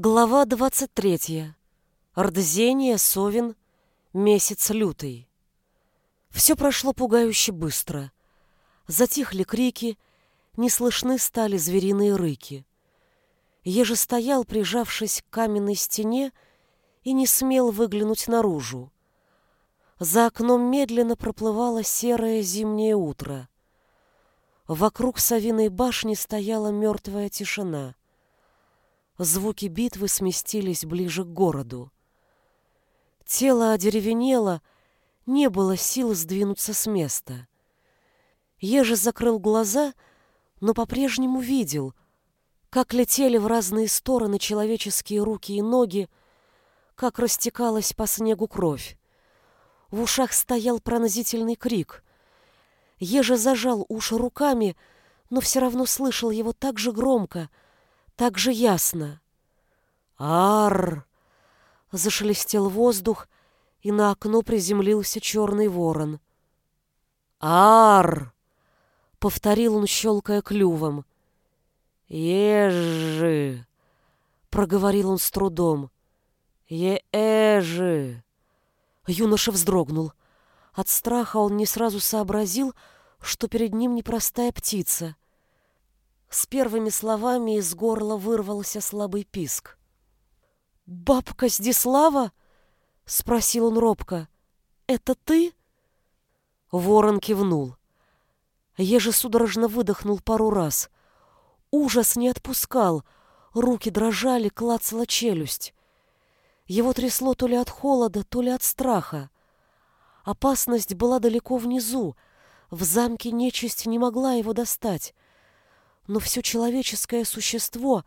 Глава 23. Ордзение, Совин, месяц лютый. Все прошло пугающе быстро. Затихли крики, не слышны стали звериные рыки. Еже стоял, прижавшись к каменной стене, и не смел выглянуть наружу. За окном медленно проплывало серое зимнее утро. Вокруг совиной башни стояла мертвая тишина. Звуки битвы сместились ближе к городу. Тело одеревенело, не было сил сдвинуться с места. Еже закрыл глаза, но по-прежнему видел, как летели в разные стороны человеческие руки и ноги, как растекалась по снегу кровь. В ушах стоял пронзительный крик. Еже зажал уши руками, но все равно слышал его так же громко — так же ясно. Ар! Зашелестел воздух, и на окно приземлился черный ворон. Ар! Повторил он, щелкая клювом. Ежи! Проговорил он с трудом. Ежи! Юноша вздрогнул. От страха он не сразу сообразил, что перед ним непростая птица — с первыми словами из горла вырвался слабый писк. «Бабка Здислава?» — спросил он робко. «Это ты?» Ворон кивнул. Еже судорожно выдохнул пару раз. Ужас не отпускал, руки дрожали, клацала челюсть. Его трясло то ли от холода, то ли от страха. Опасность была далеко внизу, в замке нечисть не могла его достать но все человеческое существо,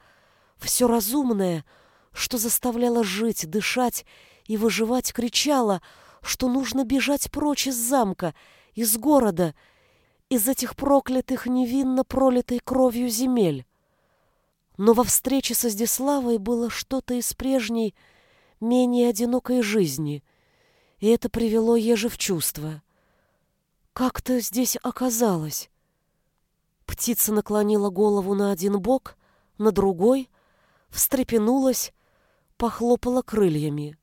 все разумное, что заставляло жить, дышать и выживать, кричало, что нужно бежать прочь из замка, из города, из этих проклятых невинно пролитой кровью земель. Но во встрече со Здиславой было что-то из прежней, менее одинокой жизни, и это привело Ежи в чувство. Как-то здесь оказалось. Птица наклонила голову на один бок, на другой, встрепенулась, похлопала крыльями.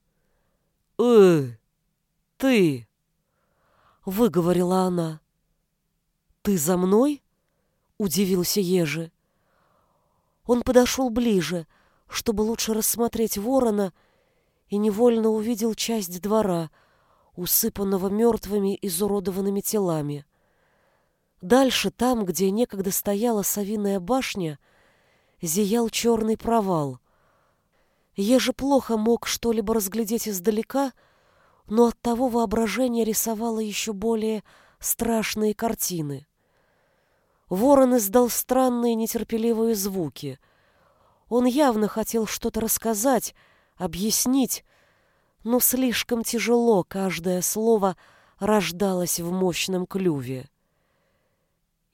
«Э, ты!» — выговорила она. «Ты за мной?» — удивился Ежи. Он подошел ближе, чтобы лучше рассмотреть ворона, и невольно увидел часть двора, усыпанного мертвыми изуродованными телами. Дальше, там, где некогда стояла совиная башня, зиял черный провал. Еже плохо мог что-либо разглядеть издалека, но от того воображение рисовало еще более страшные картины. Ворон издал странные нетерпеливые звуки. Он явно хотел что-то рассказать, объяснить, но слишком тяжело каждое слово рождалось в мощном клюве.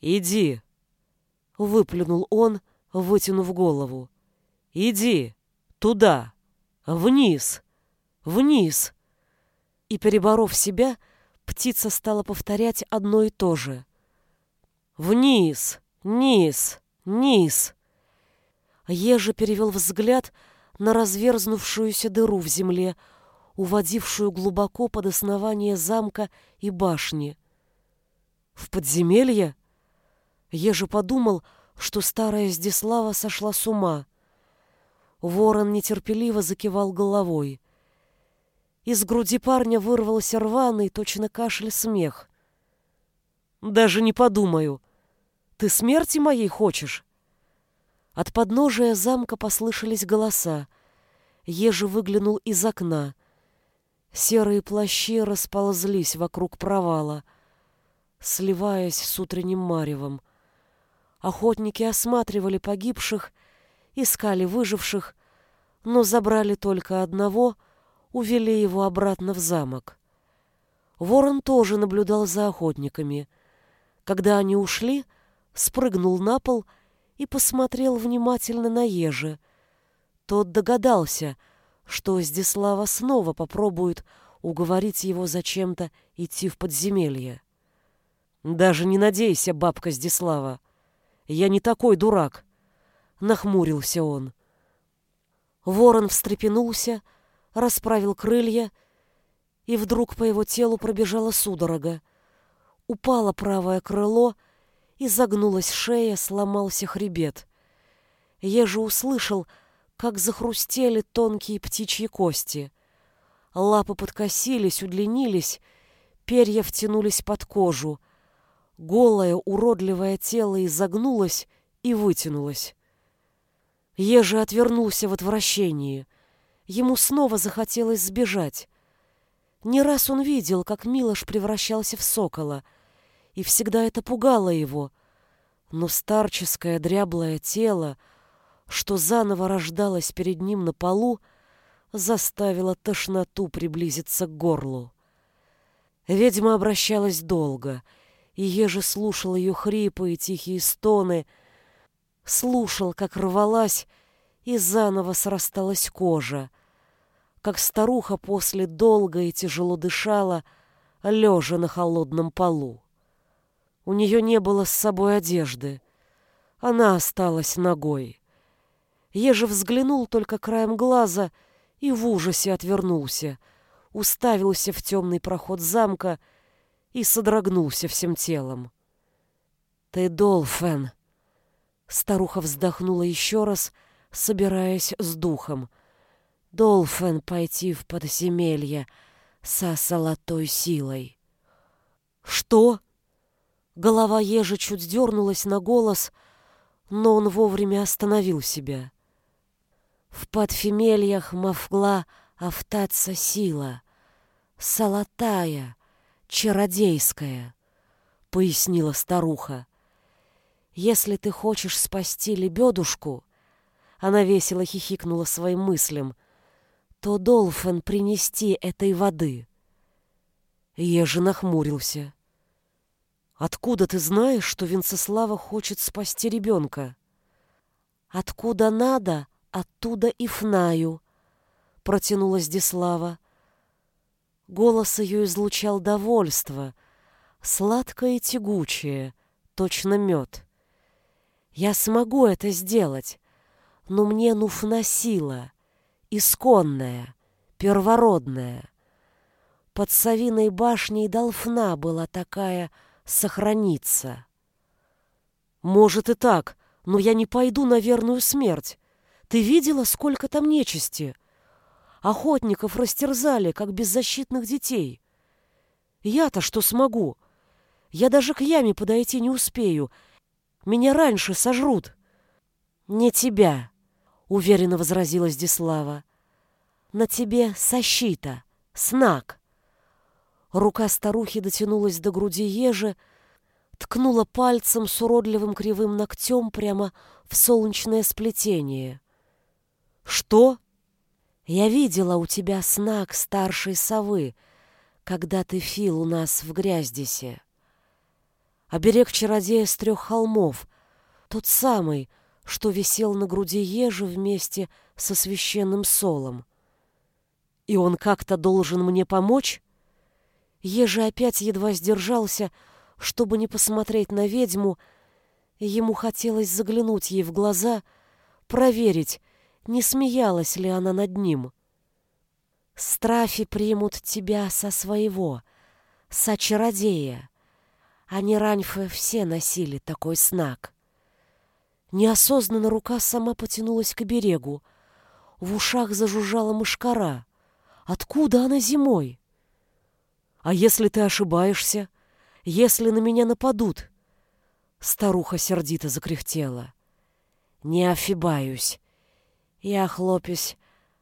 «Иди!» — выплюнул он, вытянув голову. «Иди! Туда! Вниз! Вниз!» И, переборов себя, птица стала повторять одно и то же. «Вниз! Низ! Низ!» Ежи перевел взгляд на разверзнувшуюся дыру в земле, уводившую глубоко под основание замка и башни. «В подземелье?» Еже подумал, что старая Здислава сошла с ума. Ворон нетерпеливо закивал головой. Из груди парня вырвался рваный, точно кашель, смех. «Даже не подумаю. Ты смерти моей хочешь?» От подножия замка послышались голоса. Еже выглянул из окна. Серые плащи расползлись вокруг провала, сливаясь с утренним маревом. Охотники осматривали погибших, искали выживших, но забрали только одного, увели его обратно в замок. Ворон тоже наблюдал за охотниками. Когда они ушли, спрыгнул на пол и посмотрел внимательно на ежи. Тот догадался, что Здислава снова попробует уговорить его зачем-то идти в подземелье. «Даже не надейся, бабка Здислава. Я не такой дурак, нахмурился он. Ворон встрепенулся, расправил крылья, и вдруг по его телу пробежала судорога. Упало правое крыло, и загнулась шея, сломался хребет. Еже услышал, как захрустели тонкие птичьи кости. Лапы подкосились, удлинились, перья втянулись под кожу. Голое, уродливое тело изогнулось и вытянулось. Ежи отвернулся в отвращении. Ему снова захотелось сбежать. Не раз он видел, как Милош превращался в сокола, и всегда это пугало его. Но старческое дряблое тело, что заново рождалось перед ним на полу, заставило тошноту приблизиться к горлу. Ведьма обращалась долго, и еже слушал ее хрипы и тихие стоны, слушал, как рвалась и заново срасталась кожа, как старуха после долго и тяжело дышала, лежа на холодном полу. У нее не было с собой одежды. Она осталась ногой. Еже взглянул только краем глаза и в ужасе отвернулся, уставился в темный проход замка и содрогнулся всем телом. «Ты Долфен!» Старуха вздохнула еще раз, собираясь с духом. «Долфен пойти в подземелье со золотой силой». «Что?» Голова ежа чуть дернулась на голос, но он вовремя остановил себя. В подфемельях мовгла автаться сила, Золотая, чародейская, Пояснила старуха. Если ты хочешь спасти лебедушку, Она весело хихикнула своим мыслям, То должен принести этой воды. Ежи нахмурился. Откуда ты знаешь, что Венцеслава хочет спасти ребенка? Откуда надо, оттуда и фнаю, протянула Здислава. Голос ее излучал довольство, сладкое и тягучее, точно мед. Я смогу это сделать, но мне нужна сила, исконная, первородная. Под Савиной башней Долфна была такая сохраниться. Может и так, но я не пойду на верную смерть. Ты видела, сколько там нечисти? Охотников растерзали, как беззащитных детей. Я-то что смогу? Я даже к яме подойти не успею. Меня раньше сожрут. Не тебя, уверенно возразила Здислава. На тебе сощита, снак. Рука старухи дотянулась до груди ежи, ткнула пальцем с уродливым кривым ногтем прямо в солнечное сплетение. «Что?» «Я видела у тебя снак старшей совы, когда ты фил у нас в Гряздисе. Оберег чародея с трех холмов, тот самый, что висел на груди ежи вместе со священным солом. И он как-то должен мне помочь?» Ежи опять едва сдержался, чтобы не посмотреть на ведьму, ему хотелось заглянуть ей в глаза, проверить, не смеялась ли она над ним. «Страфи примут тебя со своего, со чародея. Они раньше все носили такой знак». Неосознанно рука сама потянулась к берегу. В ушах зажужжала мышкара. Откуда она зимой? А если ты ошибаешься? Если на меня нападут? Старуха сердито закряхтела. Не офибаюсь. Я, хлопец,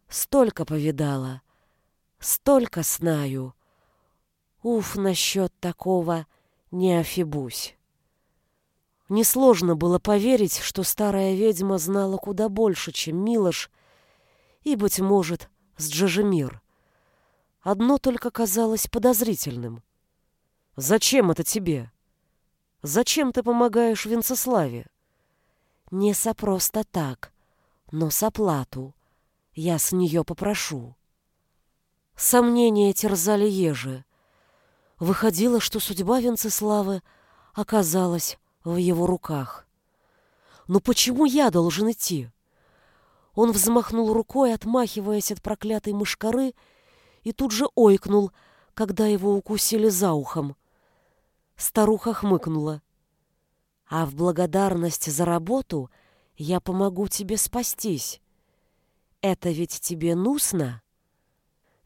столько повидала, столько знаю. Уф, насчет такого не офибусь. Несложно было поверить, что старая ведьма знала куда больше, чем Милош, и, быть может, с Джажемир. Одно только казалось подозрительным. «Зачем это тебе? Зачем ты помогаешь Венцеславе?» «Не со просто так но с оплату. Я с нее попрошу. Сомнения терзали ежи. Выходило, что судьба Венцеславы оказалась в его руках. Но почему я должен идти? Он взмахнул рукой, отмахиваясь от проклятой мышкары, и тут же ойкнул, когда его укусили за ухом. Старуха хмыкнула. «А в благодарность за работу я помогу тебе спастись. Это ведь тебе нусно?»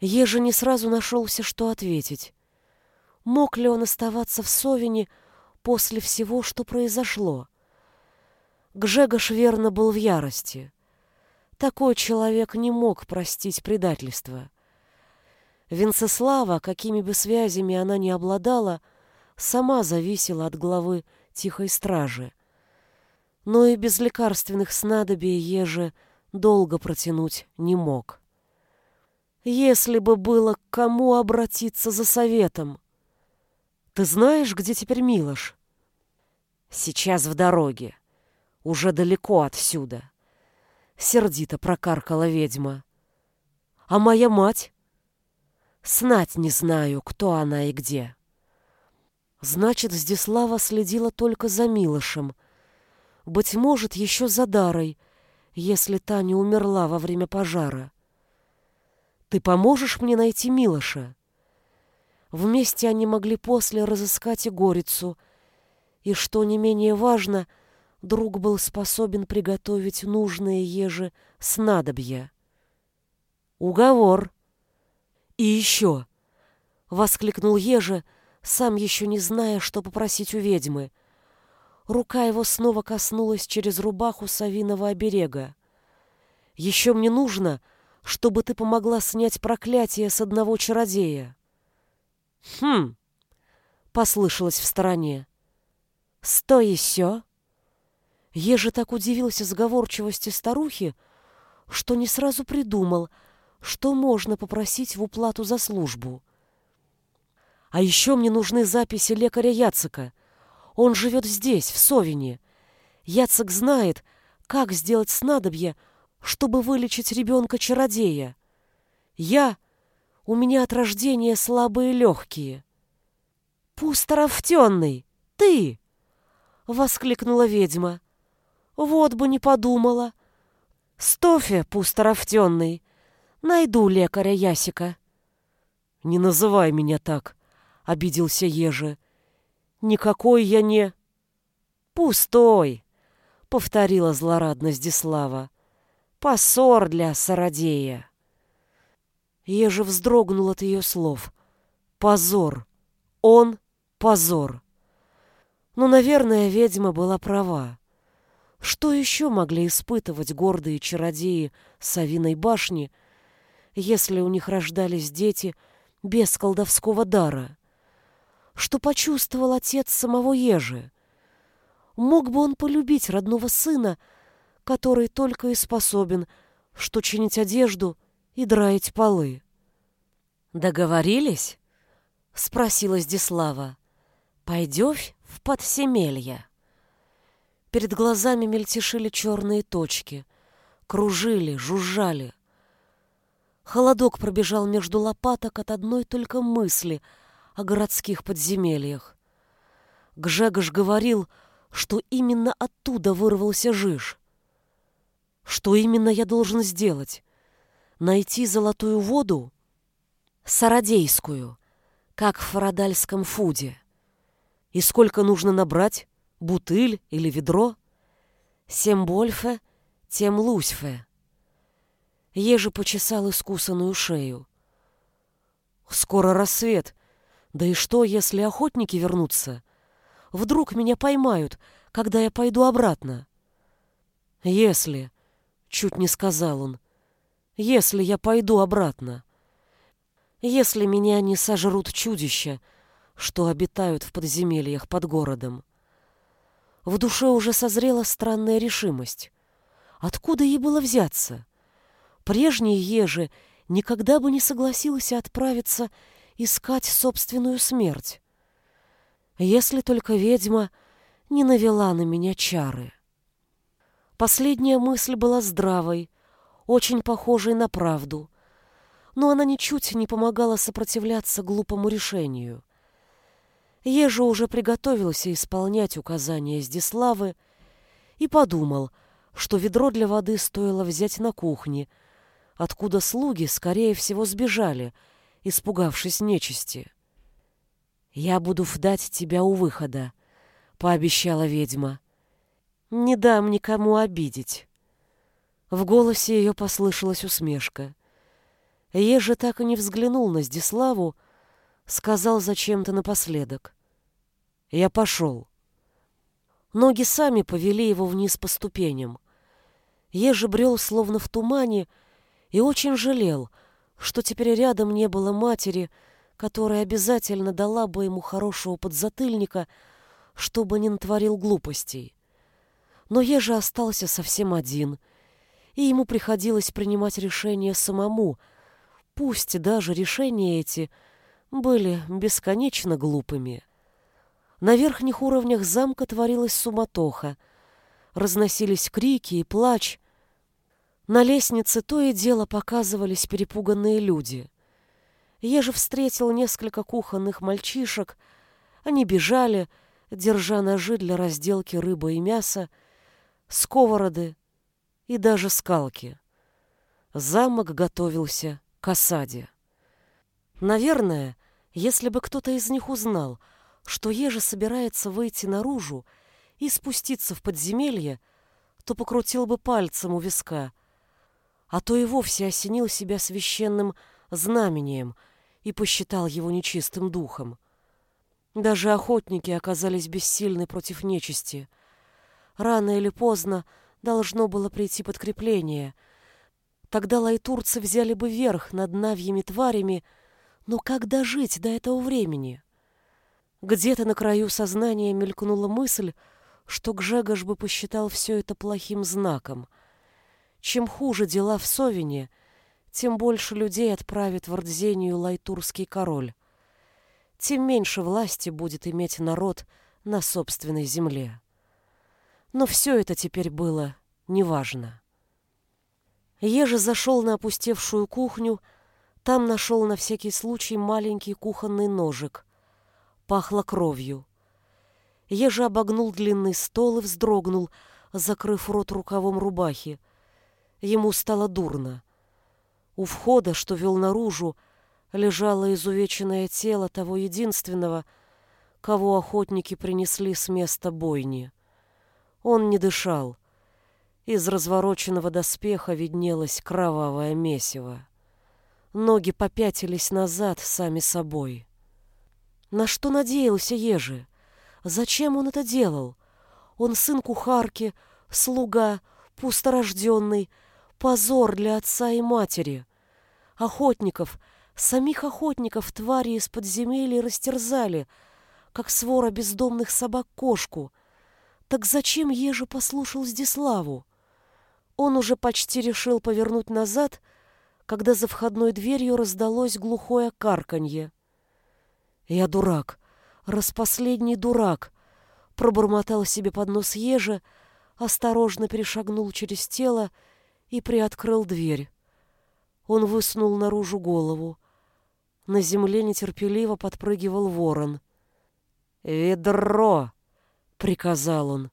Ежи не сразу нашелся, что ответить. Мог ли он оставаться в Совине после всего, что произошло? Гжегош верно был в ярости. Такой человек не мог простить предательство. Венцеслава, какими бы связями она ни обладала, сама зависела от главы тихой стражи. Но и без лекарственных снадобий Еже долго протянуть не мог. Если бы было к кому обратиться за советом. Ты знаешь, где теперь Милош? Сейчас в дороге. Уже далеко отсюда. Сердито прокаркала ведьма. А моя мать? Знать не знаю, кто она и где. Значит, Здислава следила только за Милошем. Быть может, еще за Дарой, если та не умерла во время пожара. Ты поможешь мне найти Милоша? Вместе они могли после разыскать и Горицу, и, что не менее важно, — друг был способен приготовить нужные еже снадобья. Уговор. И еще, — воскликнул еже, сам еще не зная, что попросить у ведьмы. Рука его снова коснулась через рубаху совиного оберега. Еще мне нужно, чтобы ты помогла снять проклятие с одного чародея. Хм, — послышалось в стороне. Стой еще. Еже так удивился сговорчивости старухи, что не сразу придумал, что можно попросить в уплату за службу. А еще мне нужны записи лекаря Яцека. Он живет здесь, в Совине. Яцек знает, как сделать снадобье, чтобы вылечить ребенка-чародея. Я... У меня от рождения слабые легкие. «Пусторовтенный! Ты!» — воскликнула ведьма. Вот бы не подумала. Стофе пусторовтенный. Найду лекаря Ясика. Не называй меня так, обиделся Еже. Никакой я не... Пустой, повторила злорадно Здислава. Посор для Сародея. Еже вздрогнул от ее слов. Позор. Он — позор. Но, наверное, ведьма была права. Что еще могли испытывать гордые чародеи Савиной башни, если у них рождались дети без колдовского дара? Что почувствовал отец самого Ежи? Мог бы он полюбить родного сына, который только и способен, что чинить одежду и драить полы? «Договорились?» — спросила Здислава. «Пойдешь в подсемелье?» Перед глазами мельтешили черные точки. Кружили, жужжали. Холодок пробежал между лопаток от одной только мысли о городских подземельях. Гжегош говорил, что именно оттуда вырвался жиж. Что именно я должен сделать? Найти золотую воду? Сародейскую, как в фарадальском фуде. И сколько нужно набрать? бутыль или ведро. Сем больфе, тем лусьфе. Еже почесал искусанную шею. Скоро рассвет. Да и что, если охотники вернутся? Вдруг меня поймают, когда я пойду обратно? Если, чуть не сказал он, если я пойду обратно. Если меня не сожрут чудища, что обитают в подземельях под городом. В душе уже созрела странная решимость. Откуда ей было взяться? Прежний Ежи никогда бы не согласился отправиться искать собственную смерть. Если только ведьма не навела на меня чары. Последняя мысль была здравой, очень похожей на правду, но она ничуть не помогала сопротивляться глупому решению. Ежа уже приготовился исполнять указания Здиславы и подумал, что ведро для воды стоило взять на кухне, откуда слуги, скорее всего, сбежали, испугавшись нечисти. «Я буду ждать тебя у выхода», — пообещала ведьма. «Не дам никому обидеть». В голосе ее послышалась усмешка. Еже так и не взглянул на Здиславу, сказал зачем-то напоследок. «Я пошел». Ноги сами повели его вниз по ступеням. Еже брел словно в тумане и очень жалел, что теперь рядом не было матери, которая обязательно дала бы ему хорошего подзатыльника, чтобы не натворил глупостей. Но Еже остался совсем один, и ему приходилось принимать решения самому, пусть даже решения эти были бесконечно глупыми. На верхних уровнях замка творилась суматоха. Разносились крики и плач. На лестнице то и дело показывались перепуганные люди. Я же встретил несколько кухонных мальчишек. Они бежали, держа ножи для разделки рыбы и мяса, сковороды и даже скалки. Замок готовился к осаде. Наверное, если бы кто-то из них узнал, что Ежа собирается выйти наружу и спуститься в подземелье, то покрутил бы пальцем у виска, а то и вовсе осенил себя священным знамением и посчитал его нечистым духом. Даже охотники оказались бессильны против нечисти. Рано или поздно должно было прийти подкрепление. Тогда лайтурцы взяли бы верх над навьими тварями, но как дожить до этого времени? Где-то на краю сознания мелькнула мысль, что Гжегош бы посчитал все это плохим знаком. Чем хуже дела в Совине, тем больше людей отправит в Ордзению лайтурский король. Тем меньше власти будет иметь народ на собственной земле. Но все это теперь было неважно. Еже зашел на опустевшую кухню, там нашел на всякий случай маленький кухонный ножик пахло кровью. Еже обогнул длинный стол и вздрогнул, закрыв рот рукавом рубахи. Ему стало дурно. У входа, что вел наружу, лежало изувеченное тело того единственного, кого охотники принесли с места бойни. Он не дышал. Из развороченного доспеха виднелось кровавое месиво. Ноги попятились назад сами собой. На что надеялся Ежи? Зачем он это делал? Он сын кухарки, слуга, пусторожденный, позор для отца и матери. Охотников, самих охотников твари из подземелья растерзали, как свора бездомных собак кошку. Так зачем Ежи послушал Здиславу? Он уже почти решил повернуть назад, когда за входной дверью раздалось глухое карканье. «Я дурак, распоследний дурак», — пробормотал себе под нос ежа, осторожно перешагнул через тело и приоткрыл дверь. Он высунул наружу голову. На земле нетерпеливо подпрыгивал ворон. «Ведро!» — приказал он.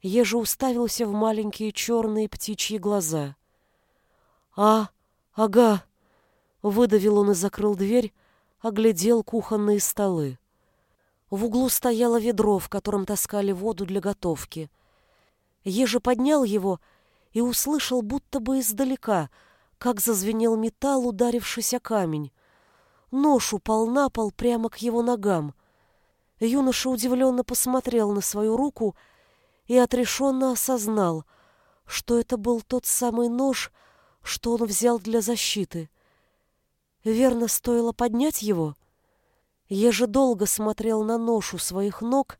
Ежа уставился в маленькие черные птичьи глаза. «А, ага!» — выдавил он и закрыл дверь, оглядел кухонные столы. В углу стояло ведро, в котором таскали воду для готовки. Еже поднял его и услышал, будто бы издалека, как зазвенел металл, ударившись о камень. Нож упал на пол прямо к его ногам. Юноша удивленно посмотрел на свою руку и отрешенно осознал, что это был тот самый нож, что он взял для защиты — Верно, стоило поднять его? Еже долго смотрел на ношу своих ног,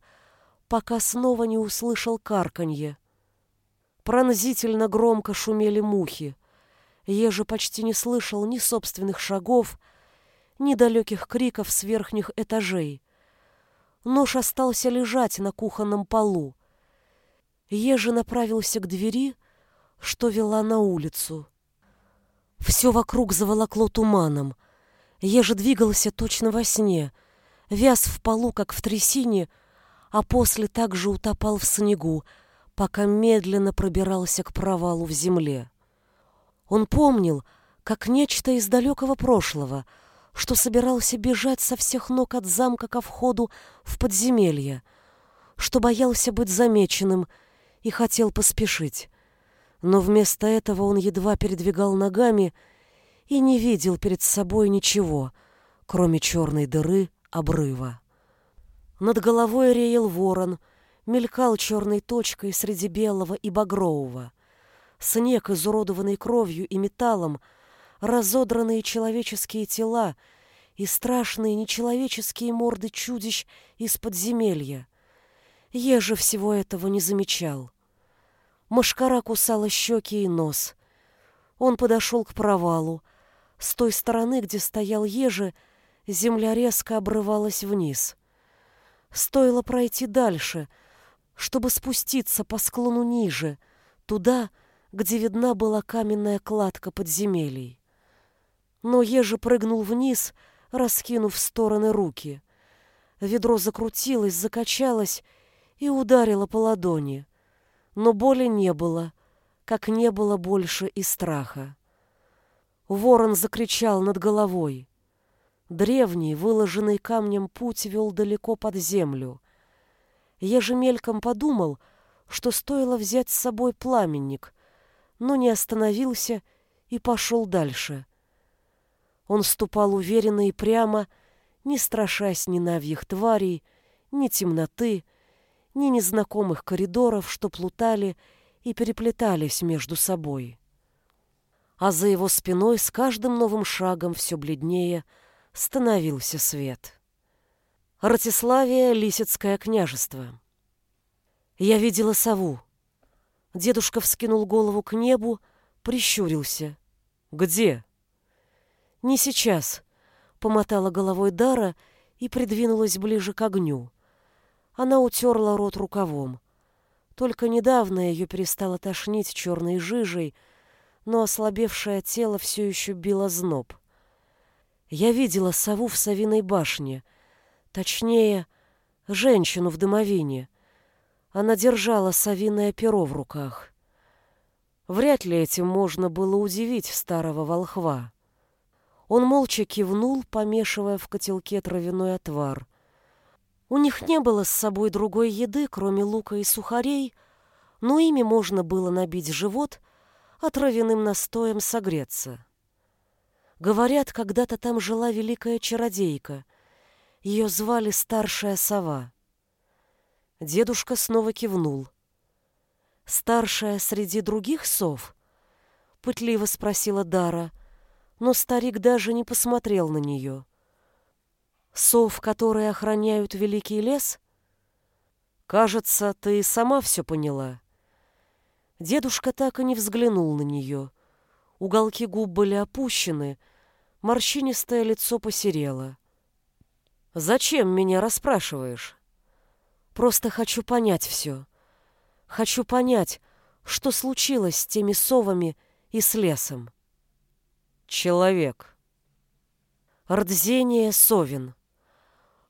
пока снова не услышал карканье. Пронзительно громко шумели мухи. Еже почти не слышал ни собственных шагов, ни далеких криков с верхних этажей. Нож остался лежать на кухонном полу. Еже направился к двери, что вела на улицу. Все вокруг заволокло туманом. Еже двигался точно во сне, вяз в полу, как в трясине, а после также утопал в снегу, пока медленно пробирался к провалу в земле. Он помнил, как нечто из далекого прошлого, что собирался бежать со всех ног от замка ко входу в подземелье, что боялся быть замеченным и хотел поспешить. Но вместо этого он едва передвигал ногами и не видел перед собой ничего, кроме черной дыры обрыва. Над головой реял ворон, мелькал черной точкой среди белого и багрового. Снег, изуродованный кровью и металлом, разодранные человеческие тела и страшные нечеловеческие морды чудищ из подземелья. Еже всего этого не замечал. Машкара кусала щеки и нос. Он подошел к провалу. С той стороны, где стоял Ежи, земля резко обрывалась вниз. Стоило пройти дальше, чтобы спуститься по склону ниже, туда, где видна была каменная кладка подземелий. Но Ежи прыгнул вниз, раскинув в стороны руки. Ведро закрутилось, закачалось и ударило по ладони но боли не было, как не было больше и страха. Ворон закричал над головой. Древний, выложенный камнем путь вел далеко под землю. Ежемельком подумал, что стоило взять с собой пламенник, но не остановился и пошел дальше. Он ступал уверенно и прямо, не страшась ни навьих тварей, ни темноты, ни незнакомых коридоров, что плутали и переплетались между собой. А за его спиной с каждым новым шагом все бледнее становился свет. Ратиславия, Лисицкое княжество. Я видела сову. Дедушка вскинул голову к небу, прищурился. «Где?» «Не сейчас», — помотала головой Дара и придвинулась ближе к огню. Она утерла рот рукавом. Только недавно ее перестало тошнить черной жижей, но ослабевшее тело все еще било зноб. Я видела сову в совиной башне, точнее, женщину в домовине. Она держала совиное перо в руках. Вряд ли этим можно было удивить старого волхва. Он молча кивнул, помешивая в котелке травяной отвар. У них не было с собой другой еды, кроме лука и сухарей, но ими можно было набить живот, а травяным настоем согреться. Говорят, когда-то там жила великая чародейка. Ее звали Старшая Сова. Дедушка снова кивнул. «Старшая среди других сов?» — пытливо спросила Дара, но старик даже не посмотрел на нее. Сов, которые охраняют великий лес? Кажется, ты сама все поняла. Дедушка так и не взглянул на нее. Уголки губ были опущены, морщинистое лицо посерело. «Зачем меня расспрашиваешь?» «Просто хочу понять все. Хочу понять, что случилось с теми совами и с лесом». «Человек». Рдзение Совин.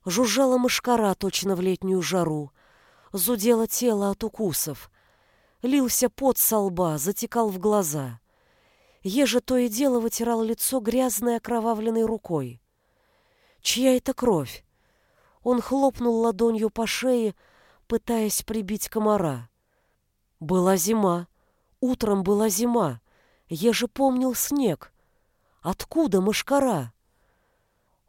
Жужжала мышкара точно в летнюю жару. Зудело тело от укусов. Лился пот со лба, затекал в глаза. Еже то и дело вытирал лицо грязной окровавленной рукой. Чья это кровь? Он хлопнул ладонью по шее, пытаясь прибить комара. Была зима. Утром была зима. Еже помнил снег. Откуда мышкара?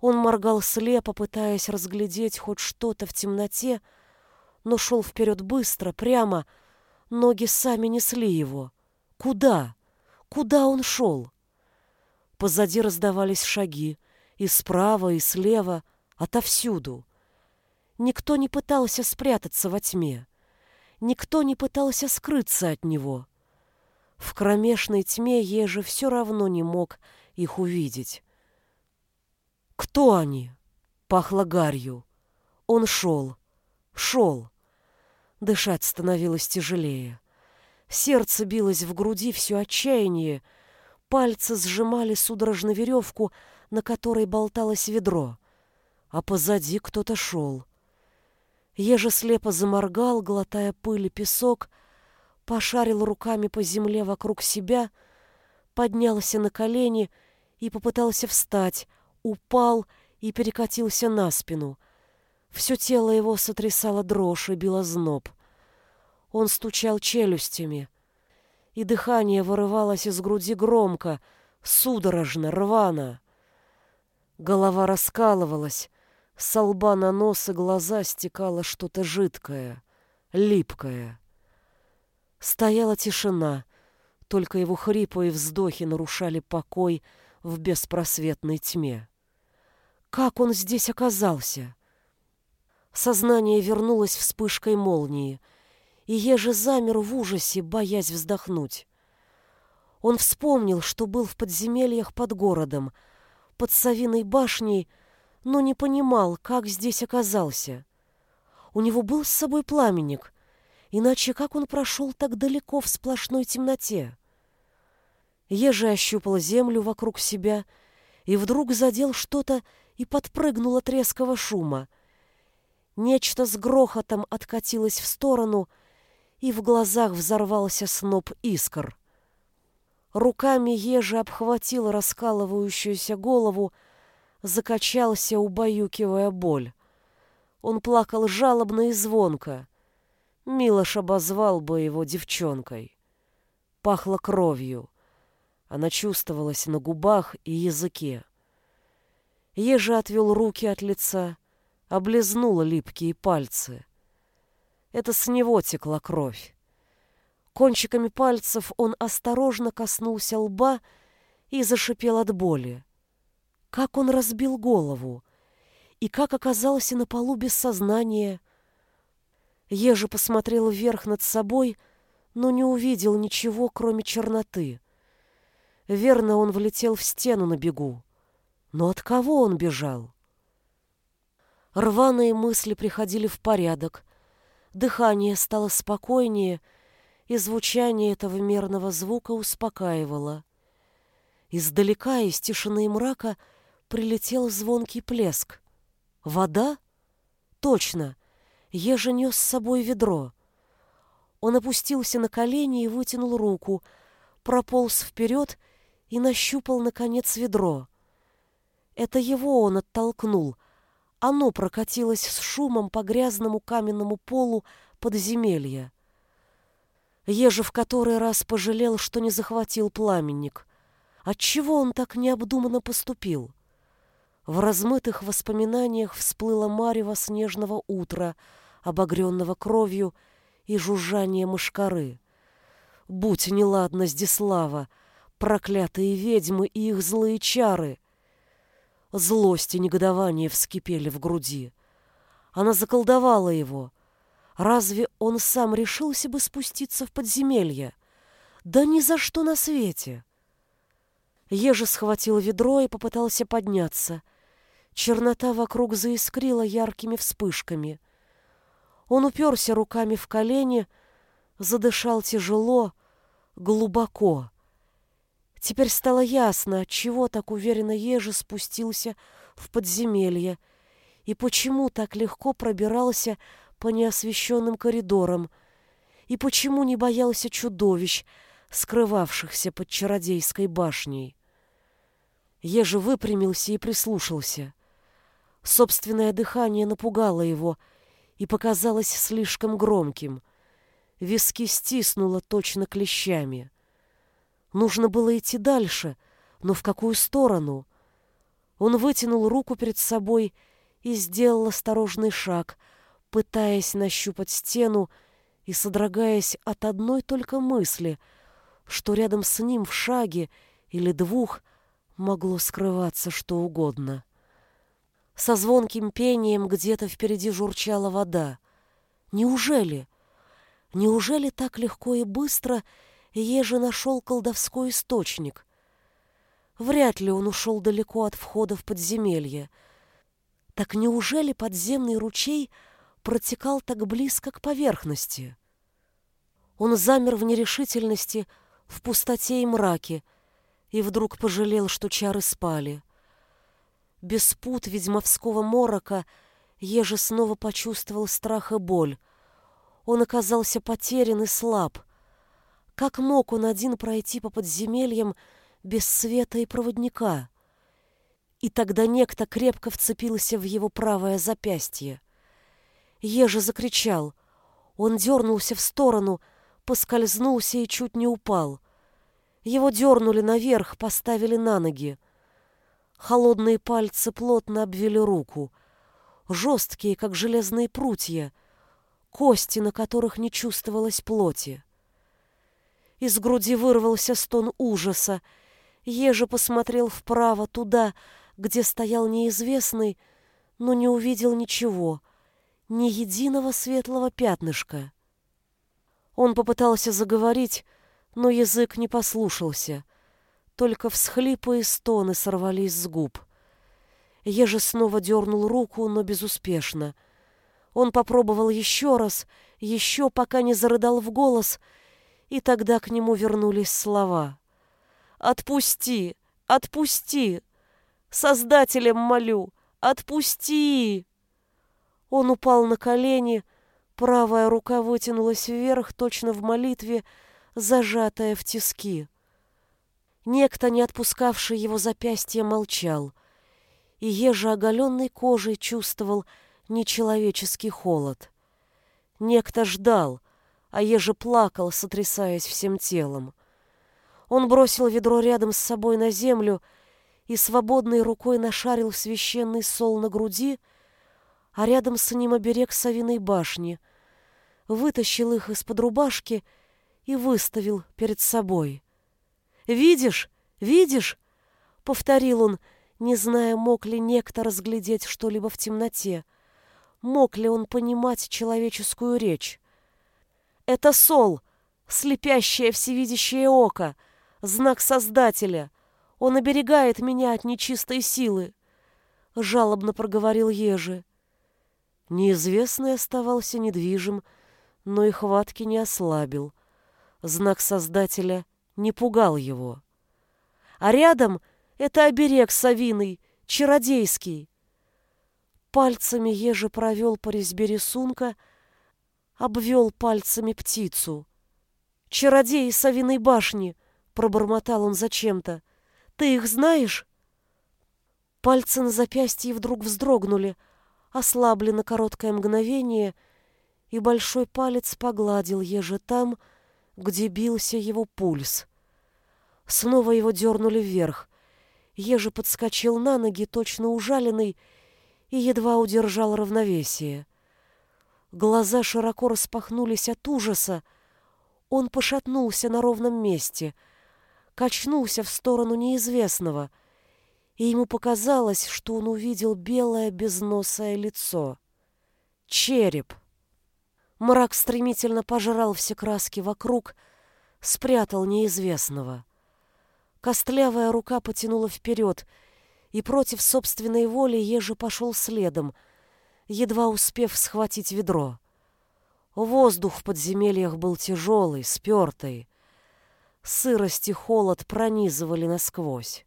Он моргал слепо, пытаясь разглядеть хоть что-то в темноте, но шел вперед быстро, прямо. Ноги сами несли его. Куда? Куда он шел? Позади раздавались шаги, и справа, и слева, отовсюду. Никто не пытался спрятаться во тьме. Никто не пытался скрыться от него. В кромешной тьме Ежи все равно не мог их увидеть. Кто они? Пахло гарью. Он шел, шел. Дышать становилось тяжелее. Сердце билось в груди все отчаяние. Пальцы сжимали судорожно веревку, на которой болталось ведро. А позади кто-то шел. Еже слепо заморгал, глотая пыль и песок, пошарил руками по земле вокруг себя, поднялся на колени и попытался встать, упал и перекатился на спину. Все тело его сотрясало дрожь и било зноб. Он стучал челюстями, и дыхание вырывалось из груди громко, судорожно, рвано. Голова раскалывалась, с лба на нос и глаза стекало что-то жидкое, липкое. Стояла тишина, только его хрипы и вздохи нарушали покой в беспросветной тьме. Как он здесь оказался? Сознание вернулось вспышкой молнии, и еже замер в ужасе, боясь вздохнуть. Он вспомнил, что был в подземельях под городом, под Савиной башней, но не понимал, как здесь оказался. У него был с собой пламенник, иначе как он прошел так далеко в сплошной темноте? Ежи ощупал землю вокруг себя и вдруг задел что-то и подпрыгнул от резкого шума. Нечто с грохотом откатилось в сторону, и в глазах взорвался сноп искр. Руками ежи обхватил раскалывающуюся голову, закачался, убаюкивая боль. Он плакал жалобно и звонко. Милош обозвал бы его девчонкой. Пахло кровью. Она чувствовалась на губах и языке. Ежа отвел руки от лица, облизнул липкие пальцы. Это с него текла кровь. Кончиками пальцев он осторожно коснулся лба и зашипел от боли. Как он разбил голову? И как оказался на полу без сознания? Ежи посмотрел вверх над собой, но не увидел ничего, кроме черноты. Верно, он влетел в стену на бегу. Но от кого он бежал? Рваные мысли приходили в порядок. Дыхание стало спокойнее, и звучание этого мерного звука успокаивало. Издалека, из тишины и мрака, прилетел звонкий плеск. Вода? Точно. Ежа нес с собой ведро. Он опустился на колени и вытянул руку, прополз вперед и нащупал, наконец, ведро. Это его он оттолкнул. Оно прокатилось с шумом по грязному каменному полу подземелья. Ежа в который раз пожалел, что не захватил пламенник. Отчего он так необдуманно поступил? В размытых воспоминаниях всплыло марево снежного утра, обогренного кровью и жужжание мышкары. Будь неладно, Здислава, проклятые ведьмы и их злые чары! Злость и негодование вскипели в груди. Она заколдовала его. Разве он сам решился бы спуститься в подземелье? Да ни за что на свете! Ежи схватил ведро и попытался подняться — Чернота вокруг заискрила яркими вспышками. Он уперся руками в колени, задышал тяжело, глубоко. Теперь стало ясно, чего так уверенно Ежи спустился в подземелье и почему так легко пробирался по неосвещенным коридорам, и почему не боялся чудовищ, скрывавшихся под чародейской башней. Ежи выпрямился и прислушался — Собственное дыхание напугало его и показалось слишком громким. Виски стиснуло точно клещами. Нужно было идти дальше, но в какую сторону? Он вытянул руку перед собой и сделал осторожный шаг, пытаясь нащупать стену и содрогаясь от одной только мысли, что рядом с ним в шаге или двух могло скрываться что угодно. Со звонким пением где-то впереди журчала вода. Неужели? Неужели так легко и быстро Ежи нашел колдовской источник? Вряд ли он ушел далеко от входа в подземелье. Так неужели подземный ручей протекал так близко к поверхности? Он замер в нерешительности, в пустоте и мраке, и вдруг пожалел, что чары спали. Без пут ведьмовского морока Ежи снова почувствовал страх и боль. Он оказался потерян и слаб. Как мог он один пройти по подземельям без света и проводника? И тогда некто крепко вцепился в его правое запястье. Ежа закричал. Он дернулся в сторону, поскользнулся и чуть не упал. Его дернули наверх, поставили на ноги. Холодные пальцы плотно обвели руку, жесткие, как железные прутья, кости, на которых не чувствовалось плоти. Из груди вырвался стон ужаса. Ежа посмотрел вправо, туда, где стоял неизвестный, но не увидел ничего, ни единого светлого пятнышка. Он попытался заговорить, но язык не послушался. Только всхлипы и стоны сорвались с губ. Еже снова дернул руку, но безуспешно. Он попробовал еще раз, еще пока не зарыдал в голос, и тогда к нему вернулись слова. «Отпусти! Отпусти! Создателем молю! Отпусти!» Он упал на колени, правая рука вытянулась вверх, точно в молитве, зажатая в тиски. Некто, не отпускавший его запястье, молчал, и еже оголенной кожей чувствовал нечеловеческий холод. Некто ждал, а еже плакал, сотрясаясь всем телом. Он бросил ведро рядом с собой на землю и свободной рукой нашарил священный сол на груди, а рядом с ним оберег совиной башни, вытащил их из-под рубашки и выставил перед собой. «Видишь? Видишь?» — повторил он, не зная, мог ли некто разглядеть что-либо в темноте. Мог ли он понимать человеческую речь? «Это сол, слепящее всевидящее око, знак Создателя. Он оберегает меня от нечистой силы», — жалобно проговорил Ежи. Неизвестный оставался недвижим, но и хватки не ослабил. Знак Создателя не пугал его. А рядом это оберег совиный, чародейский. Пальцами еже провел по резьбе рисунка, обвел пальцами птицу. «Чародеи совиной башни!» — пробормотал он зачем-то. «Ты их знаешь?» Пальцы на запястье вдруг вздрогнули, ослабли на короткое мгновение, и большой палец погладил еже там, где бился его пульс. Снова его дернули вверх. Еже подскочил на ноги, точно ужаленный, и едва удержал равновесие. Глаза широко распахнулись от ужаса. Он пошатнулся на ровном месте, качнулся в сторону неизвестного, и ему показалось, что он увидел белое безносое лицо. Череп. Мрак стремительно пожрал все краски вокруг, спрятал неизвестного. Костлявая рука потянула вперед, и против собственной воли Ежи пошел следом, едва успев схватить ведро. Воздух в подземельях был тяжелый, спертый. Сырость и холод пронизывали насквозь.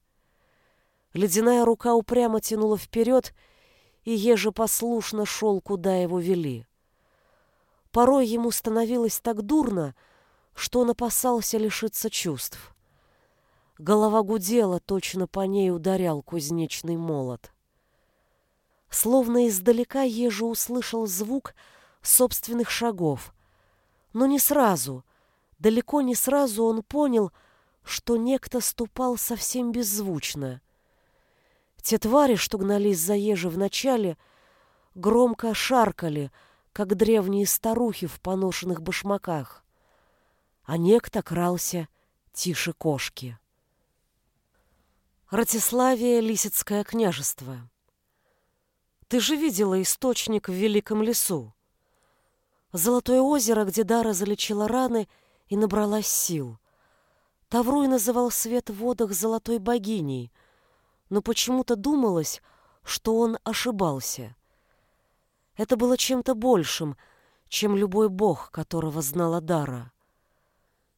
Ледяная рука упрямо тянула вперед, и Ежи послушно шел, куда его вели. Порой ему становилось так дурно, что он опасался лишиться чувств. Голова гудела, точно по ней ударял кузнечный молот. Словно издалека Ежи услышал звук собственных шагов. Но не сразу, далеко не сразу он понял, что некто ступал совсем беззвучно. Те твари, что гнались за Ежи вначале, громко шаркали — как древние старухи в поношенных башмаках, а некто крался тише кошки. Ратиславия, Лисицкое княжество. Ты же видела источник в Великом лесу. Золотое озеро, где Дара залечила раны и набралась сил. Тавруй называл свет в водах золотой богиней, но почему-то думалось, что он ошибался. Это было чем-то большим, чем любой бог, которого знала Дара.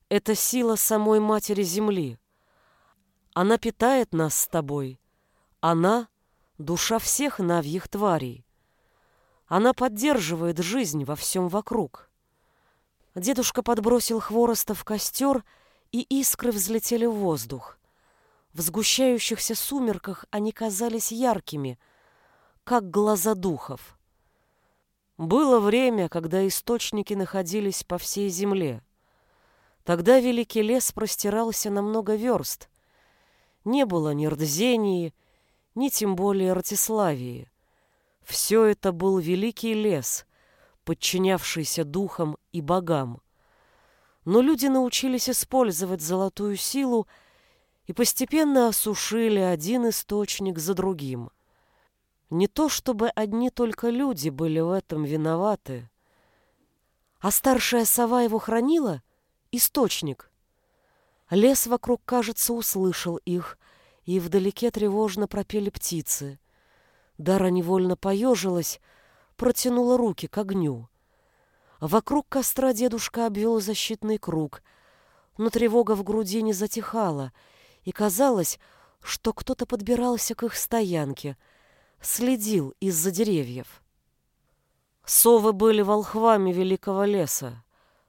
Это сила самой Матери Земли. Она питает нас с тобой. Она — душа всех навьих тварей. Она поддерживает жизнь во всем вокруг. Дедушка подбросил хвороста в костер, и искры взлетели в воздух. В сгущающихся сумерках они казались яркими, как глаза духов. Было время, когда источники находились по всей земле. Тогда великий лес простирался на много верст. Не было ни Рдзении, ни тем более Ратиславии. Все это был великий лес, подчинявшийся духам и богам. Но люди научились использовать золотую силу и постепенно осушили один источник за другим. Не то чтобы одни только люди были в этом виноваты, а старшая сова его хранила — источник. Лес вокруг, кажется, услышал их, и вдалеке тревожно пропели птицы. Дара невольно поежилась, протянула руки к огню. Вокруг костра дедушка обвел защитный круг, но тревога в груди не затихала — и казалось, что кто-то подбирался к их стоянке, следил из-за деревьев. Совы были волхвами великого леса,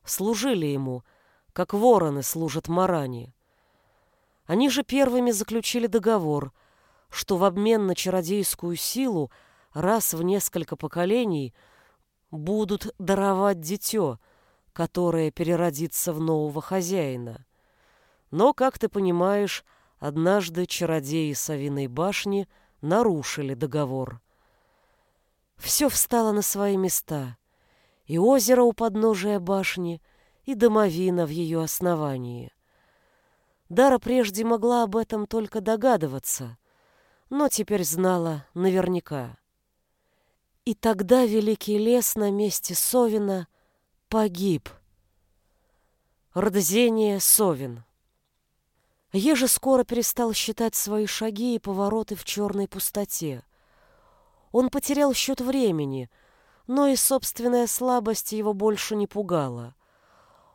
служили ему, как вороны служат Маране. Они же первыми заключили договор, что в обмен на чародейскую силу раз в несколько поколений будут даровать дитё, которое переродится в нового хозяина. Но, как ты понимаешь, однажды чародеи Савиной башни нарушили договор. Все встало на свои места. И озеро у подножия башни, и домовина в ее основании. Дара прежде могла об этом только догадываться, но теперь знала наверняка. И тогда великий лес на месте Совина погиб. Родзение Совин. Еже скоро перестал считать свои шаги и повороты в черной пустоте. Он потерял счет времени, но и собственная слабость его больше не пугала.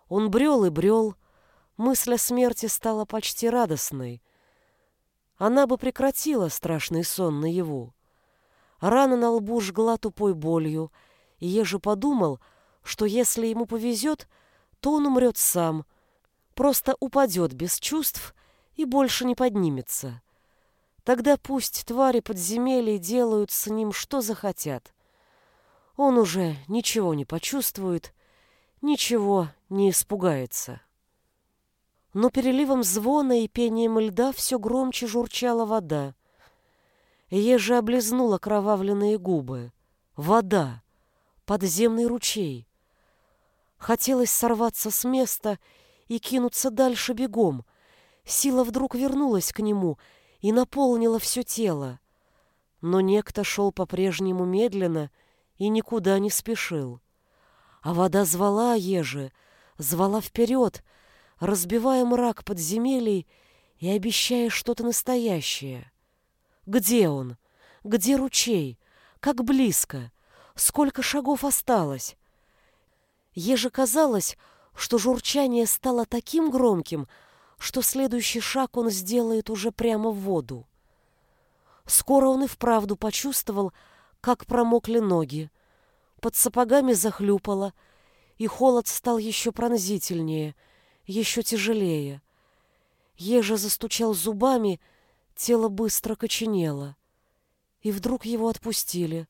Он брел и брел, мысль о смерти стала почти радостной. Она бы прекратила страшный сон наяву. Рана на лбу жгла тупой болью, и Еже подумал, что если ему повезет, то он умрет сам, просто упадет без чувств и больше не поднимется. Тогда пусть твари подземелий делают с ним что захотят. Он уже ничего не почувствует, ничего не испугается. Но переливом звона и пением льда все громче журчала вода. Ежа облизнула кровавленные губы. Вода, подземный ручей. Хотелось сорваться с места и кинуться дальше бегом — Сила вдруг вернулась к нему и наполнила все тело. Но некто шел по-прежнему медленно и никуда не спешил. А вода звала Ежи, звала вперед, разбивая мрак подземелий и обещая что-то настоящее. Где он? Где ручей? Как близко? Сколько шагов осталось? Еже казалось, что журчание стало таким громким, что следующий шаг он сделает уже прямо в воду. Скоро он и вправду почувствовал, как промокли ноги. Под сапогами захлюпало, и холод стал еще пронзительнее, еще тяжелее. Ежа застучал зубами, тело быстро коченело. И вдруг его отпустили.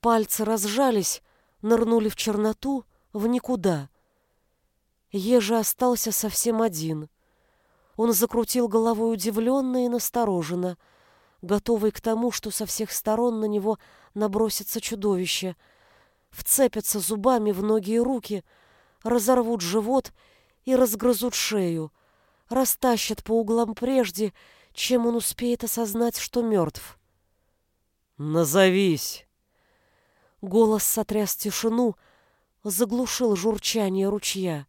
Пальцы разжались, нырнули в черноту, в никуда. Ежа остался совсем один. Он закрутил головой удивленно и настороженно, готовый к тому, что со всех сторон на него набросится чудовище, вцепятся зубами в ноги и руки, разорвут живот и разгрызут шею, растащат по углам прежде, чем он успеет осознать, что мертв. «Назовись!» Голос сотряс тишину, заглушил журчание ручья.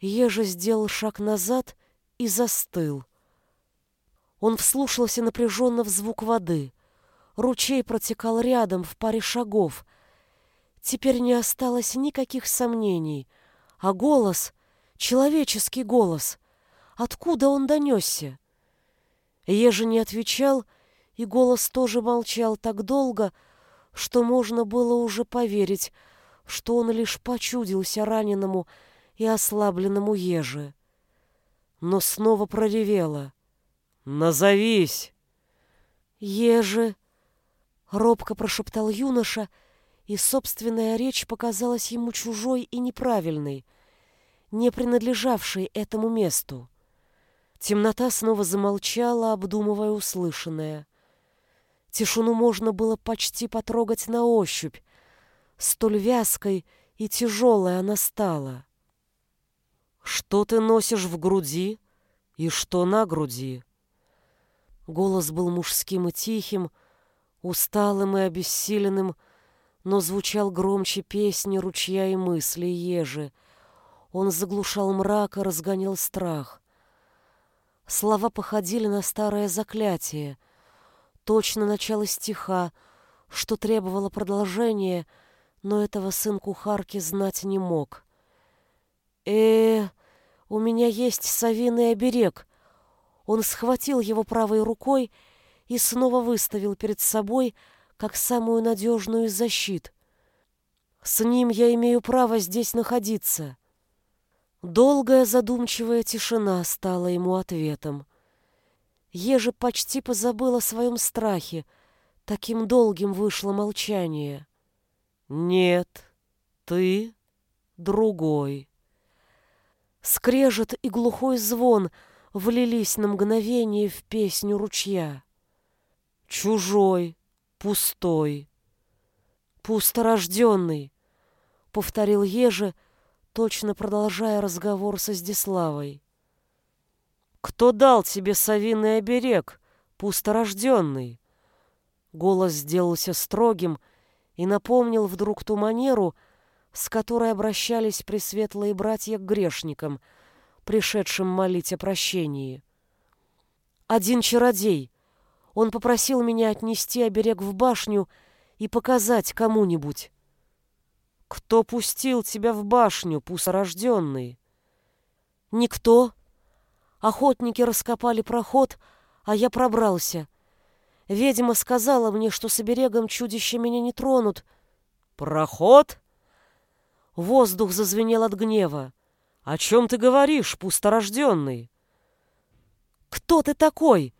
Ежа сделал шаг назад и застыл. Он вслушался напряженно в звук воды. Ручей протекал рядом, в паре шагов. Теперь не осталось никаких сомнений. А голос, человеческий голос, откуда он донесся? Ежа не отвечал, и голос тоже молчал так долго, что можно было уже поверить, что он лишь почудился раненому и ослабленному еже. Но снова проревела. «Назовись!» «Ежи!» — робко прошептал юноша, и собственная речь показалась ему чужой и неправильной, не принадлежавшей этому месту. Темнота снова замолчала, обдумывая услышанное. Тишину можно было почти потрогать на ощупь. Столь вязкой и тяжелой она стала. «Что ты носишь в груди и что на груди?» Голос был мужским и тихим, усталым и обессиленным, но звучал громче песни, ручья и мысли ежи. Он заглушал мрак и разгонял страх. Слова походили на старое заклятие, точно начало стиха, что требовало продолжения, но этого сын кухарки знать не мог. э у меня есть совиный оберег. Он схватил его правой рукой и снова выставил перед собой как самую надежную из защит. С ним я имею право здесь находиться. Долгая задумчивая тишина стала ему ответом. Еже почти позабыл о своем страхе. Таким долгим вышло молчание. «Нет, ты другой». Скрежет и глухой звон влились на мгновение в песню ручья. «Чужой, пустой, пусторожденный», — повторил Еже, точно продолжая разговор со Здиславой. «Кто дал тебе совиный оберег, пусторожденный?» Голос сделался строгим и напомнил вдруг ту манеру, с которой обращались пресветлые братья к грешникам, пришедшим молить о прощении. «Один чародей. Он попросил меня отнести оберег в башню и показать кому-нибудь». «Кто пустил тебя в башню, пусорожденный?» «Никто», Охотники раскопали проход, а я пробрался. Ведьма сказала мне, что с оберегом чудища меня не тронут. «Проход?» Воздух зазвенел от гнева. «О чем ты говоришь, пусторожденный?» «Кто ты такой?»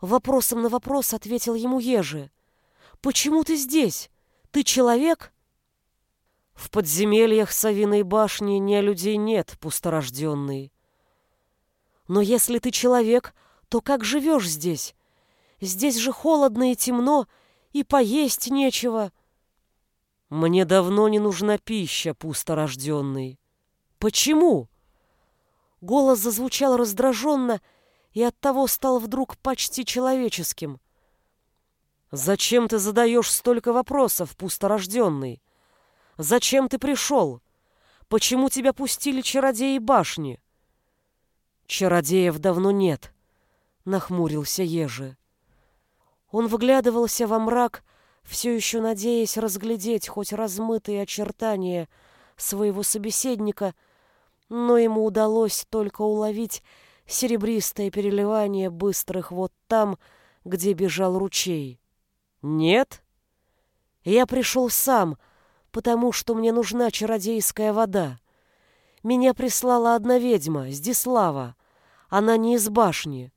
Вопросом на вопрос ответил ему Ежи. «Почему ты здесь? Ты человек?» «В подземельях Савиной башни не людей нет, пусторожденный. Но если ты человек, то как живешь здесь? Здесь же холодно и темно, и поесть нечего. Мне давно не нужна пища, пусторожденный. Почему? Голос зазвучал раздраженно и оттого стал вдруг почти человеческим. Зачем ты задаешь столько вопросов, пусторожденный? Зачем ты пришел? Почему тебя пустили чародеи башни? Чародеев давно нет, нахмурился Ежи. Он выглядывался во мрак, все еще надеясь разглядеть хоть размытые очертания своего собеседника, но ему удалось только уловить серебристое переливание быстрых вот там, где бежал ручей. «Нет? Я пришел сам, потому что мне нужна чародейская вода. Меня прислала одна ведьма, Здислава. Она не из башни.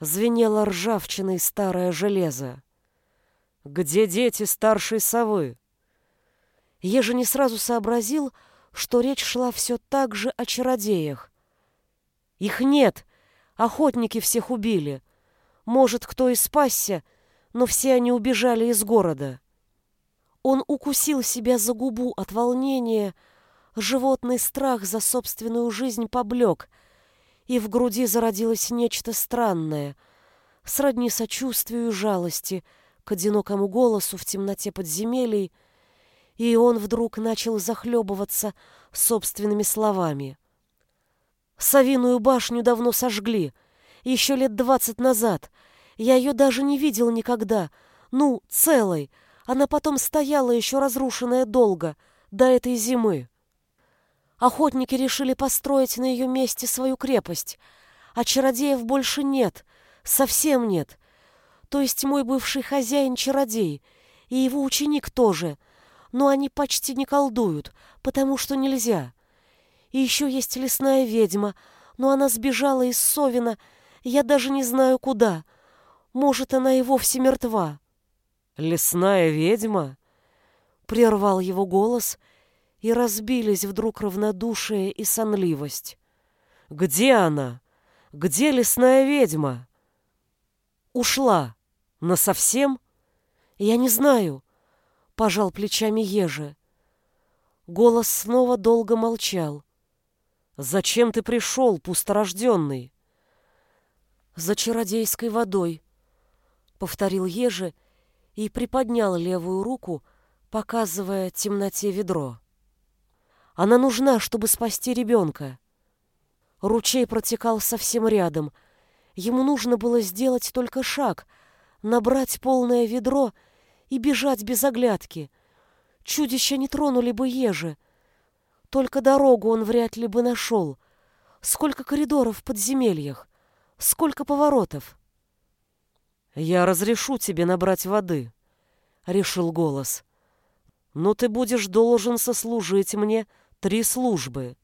Звенело ржавчиной старое железо. Где дети старшей совы? Еже не сразу сообразил, что речь шла все так же о чародеях. Их нет, охотники всех убили. Может, кто и спасся, но все они убежали из города. Он укусил себя за губу от волнения, животный страх за собственную жизнь поблек — и в груди зародилось нечто странное, сродни сочувствию и жалости к одинокому голосу в темноте подземелий, и он вдруг начал захлебываться собственными словами. Савиную башню давно сожгли, еще лет двадцать назад. Я ее даже не видел никогда. Ну, целой. Она потом стояла еще разрушенная долго, до этой зимы. Охотники решили построить на ее месте свою крепость, а чародеев больше нет, совсем нет. То есть мой бывший хозяин чародей, и его ученик тоже, но они почти не колдуют, потому что нельзя. И еще есть лесная ведьма, но она сбежала из Совина, я даже не знаю куда. Может, она и вовсе мертва. «Лесная ведьма?» Прервал его голос, и разбились вдруг равнодушие и сонливость. «Где она? Где лесная ведьма?» «Ушла. Насовсем?» «Я не знаю», — пожал плечами Ежи. Голос снова долго молчал. «Зачем ты пришел, пусторожденный?» «За чародейской водой», — повторил Ежи и приподнял левую руку, показывая темноте ведро. «Она нужна, чтобы спасти ребенка». Ручей протекал совсем рядом. Ему нужно было сделать только шаг, набрать полное ведро и бежать без оглядки. Чудища не тронули бы ежи. Только дорогу он вряд ли бы нашел. Сколько коридоров в подземельях, сколько поворотов. «Я разрешу тебе набрать воды», — решил голос. «Но ты будешь должен сослужить мне три службы».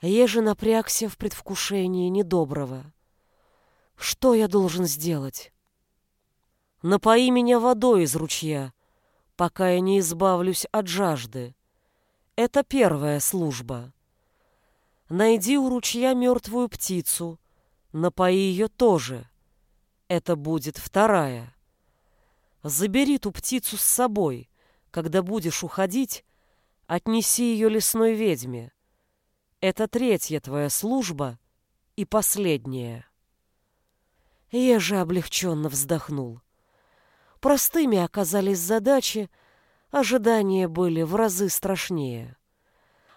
Ежи напрягся в предвкушении недоброго. «Что я должен сделать?» «Напои меня водой из ручья, пока я не избавлюсь от жажды. Это первая служба. Найди у ручья мертвую птицу, напои ее тоже. Это будет вторая. Забери ту птицу с собой. Когда будешь уходить, отнеси ее лесной ведьме. Это третья твоя служба и последняя. Я же облегченно вздохнул. Простыми оказались задачи, ожидания были в разы страшнее.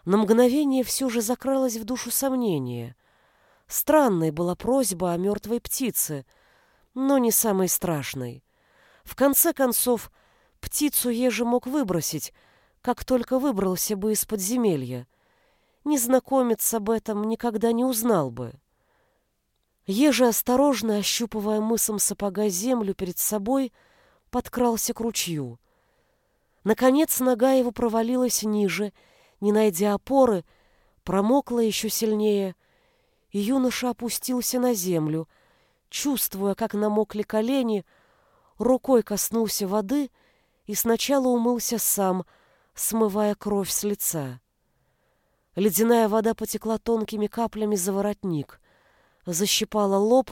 На мгновение все же закралось в душу сомнение. Странной была просьба о мертвой птице, но не самой страшной. В конце концов, птицу еже мог выбросить, как только выбрался бы из подземелья. Незнакомец об этом никогда не узнал бы. Еже, осторожно ощупывая мысом сапога землю перед собой, подкрался к ручью. Наконец нога его провалилась ниже, не найдя опоры, промокла еще сильнее, и юноша опустился на землю, чувствуя, как намокли колени, рукой коснулся воды и сначала умылся сам, смывая кровь с лица. Ледяная вода потекла тонкими каплями за воротник, защипала лоб,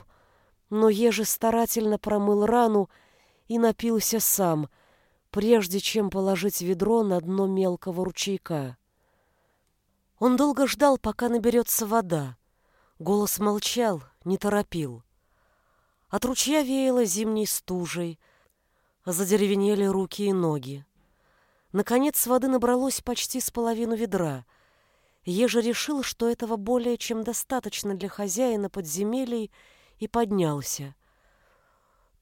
но еже старательно промыл рану и напился сам — прежде чем положить ведро на дно мелкого ручейка. Он долго ждал, пока наберется вода. Голос молчал, не торопил. От ручья веяло зимней стужей, задеревенели руки и ноги. Наконец воды набралось почти с половину ведра. Ежа решил, что этого более чем достаточно для хозяина подземелий, и поднялся.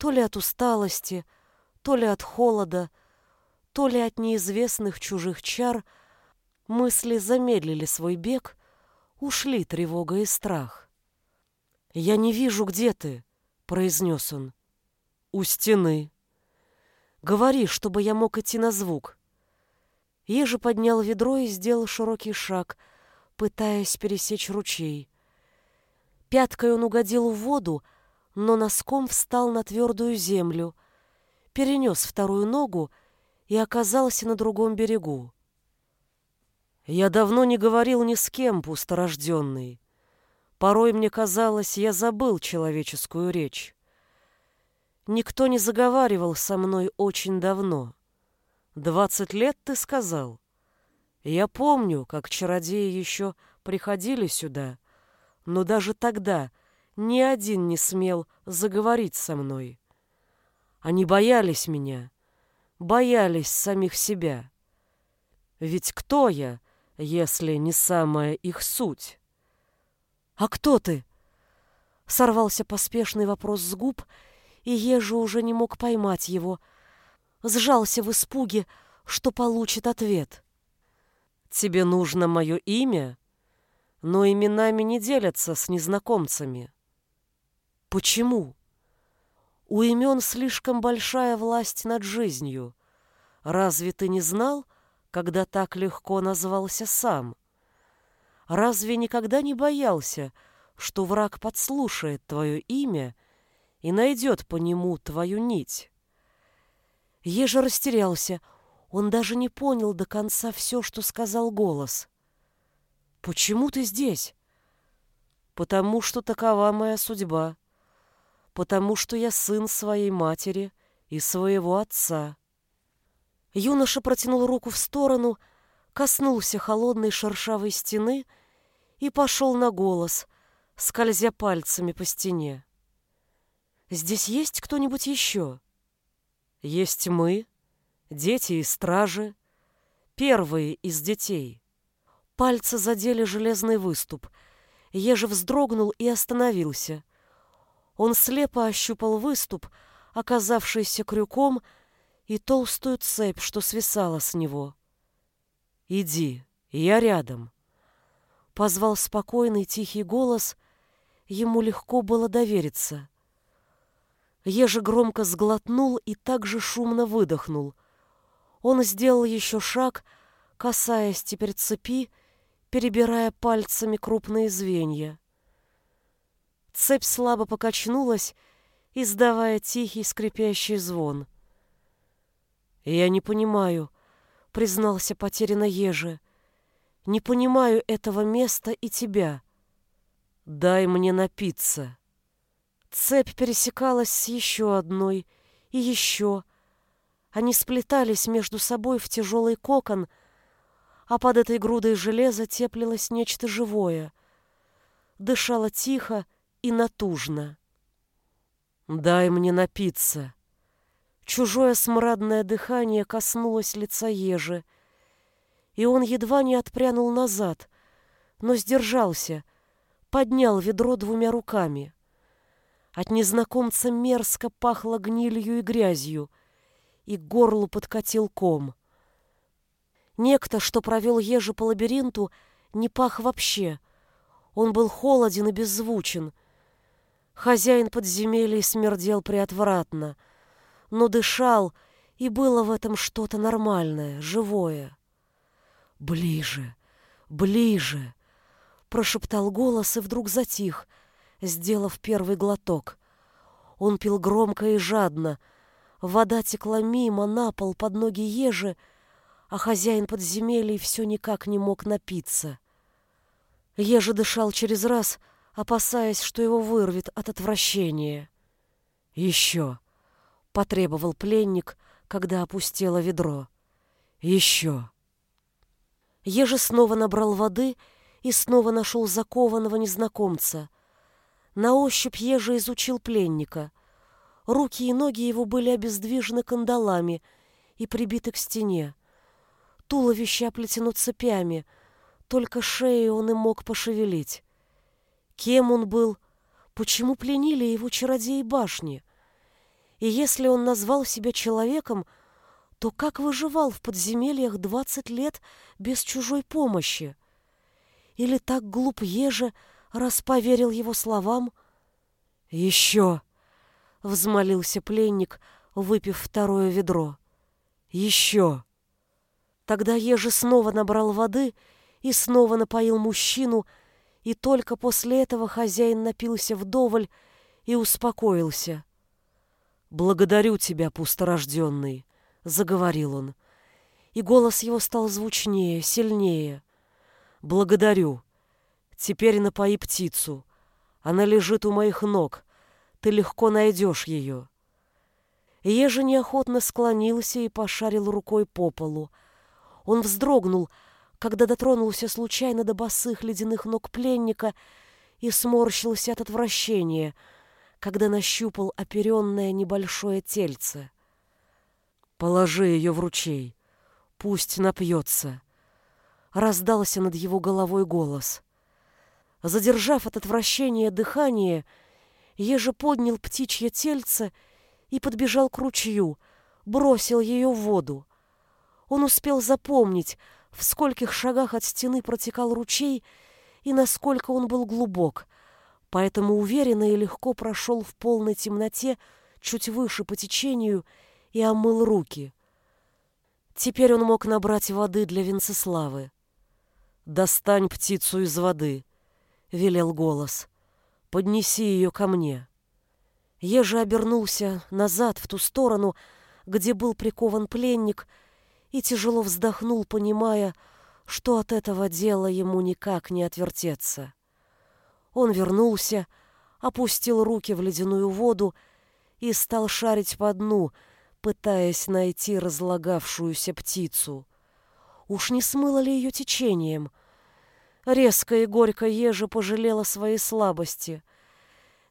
То ли от усталости, то ли от холода, то ли от неизвестных чужих чар мысли замедлили свой бег, ушли тревога и страх. «Я не вижу, где ты», — произнес он. «У стены». «Говори, чтобы я мог идти на звук». Ежи поднял ведро и сделал широкий шаг, пытаясь пересечь ручей. Пяткой он угодил в воду, но носком встал на твердую землю, перенес вторую ногу и оказался на другом берегу. Я давно не говорил ни с кем, пусторожденный. Порой мне казалось, я забыл человеческую речь. Никто не заговаривал со мной очень давно. Двадцать лет, ты сказал? Я помню, как чародеи еще приходили сюда, но даже тогда ни один не смел заговорить со мной. Они боялись меня, боялись самих себя. Ведь кто я, если не самая их суть? «А кто ты?» Сорвался поспешный вопрос с губ, и Ежи уже не мог поймать его. Сжался в испуге, что получит ответ. «Тебе нужно мое имя?» но именами не делятся с незнакомцами. Почему? У имен слишком большая власть над жизнью. Разве ты не знал, когда так легко назвался сам? Разве никогда не боялся, что враг подслушает твое имя и найдет по нему твою нить? Ежа растерялся, он даже не понял до конца все, что сказал голос. «Почему ты здесь?» «Потому что такова моя судьба. Потому что я сын своей матери и своего отца». Юноша протянул руку в сторону, коснулся холодной шершавой стены и пошел на голос, скользя пальцами по стене. «Здесь есть кто-нибудь еще?» «Есть мы, дети и стражи, первые из детей». Пальцы задели железный выступ. Еже вздрогнул и остановился. Он слепо ощупал выступ, оказавшийся крюком, и толстую цепь, что свисала с него. «Иди, я рядом», — позвал спокойный тихий голос. Ему легко было довериться. Еже громко сглотнул и также шумно выдохнул. Он сделал еще шаг, касаясь теперь цепи, перебирая пальцами крупные звенья. Цепь слабо покачнулась, издавая тихий скрипящий звон. «Я не понимаю», — признался потерянно Еже. «Не понимаю этого места и тебя. Дай мне напиться». Цепь пересекалась с еще одной и еще. Они сплетались между собой в тяжелый кокон, а под этой грудой железа теплилось нечто живое. Дышало тихо и натужно. «Дай мне напиться», Чужое смрадное дыхание коснулось лица ежи, и он едва не отпрянул назад, но сдержался, поднял ведро двумя руками. От незнакомца мерзко пахло гнилью и грязью, и к горлу подкатил ком. Некто, что провел ежи по лабиринту, не пах вообще. Он был холоден и беззвучен. Хозяин подземелий смердел приотвратно — но дышал, и было в этом что-то нормальное, живое. «Ближе, ближе!» — прошептал голос и вдруг затих, сделав первый глоток. Он пил громко и жадно. Вода текла мимо, на пол, под ноги ежи, а хозяин подземелий все никак не мог напиться. Ежи дышал через раз, опасаясь, что его вырвет от отвращения. «Еще!» — потребовал пленник, когда опустело ведро. «Еще!» Еже снова набрал воды и снова нашел закованного незнакомца. На ощупь Еже изучил пленника. Руки и ноги его были обездвижены кандалами и прибиты к стене. Туловище оплетено цепями, только шею он и мог пошевелить. Кем он был? Почему пленили его чародеи башни? И если он назвал себя человеком, то как выживал в подземельях двадцать лет без чужой помощи? Или так глуп еже, раз поверил его словам? «Еще!» — взмолился пленник, выпив второе ведро. «Еще!» Тогда еже снова набрал воды и снова напоил мужчину, и только после этого хозяин напился вдоволь и успокоился. «Благодарю тебя, пусторожденный», — заговорил он. И голос его стал звучнее, сильнее. «Благодарю. Теперь напои птицу. Она лежит у моих ног. Ты легко найдешь ее». Ежи неохотно склонился и пошарил рукой по полу. Он вздрогнул, когда дотронулся случайно до босых ледяных ног пленника и сморщился от отвращения — когда нащупал оперенное небольшое тельце. «Положи ее в ручей, пусть напьется», — раздался над его головой голос. Задержав от отвращения дыхание, еже поднял птичье тельце и подбежал к ручью, бросил ее в воду. Он успел запомнить, в скольких шагах от стены протекал ручей и насколько он был глубок — поэтому уверенно и легко прошел в полной темноте чуть выше по течению и омыл руки. Теперь он мог набрать воды для Венцеславы. «Достань птицу из воды», — велел голос. «Поднеси ее ко мне». Ежи обернулся назад, в ту сторону, где был прикован пленник, и тяжело вздохнул, понимая, что от этого дела ему никак не отвертеться. Он вернулся, опустил руки в ледяную воду и стал шарить по дну, пытаясь найти разлагавшуюся птицу. Уж не смыло ли ее течением? Резко и горько ежа пожалела своей слабости.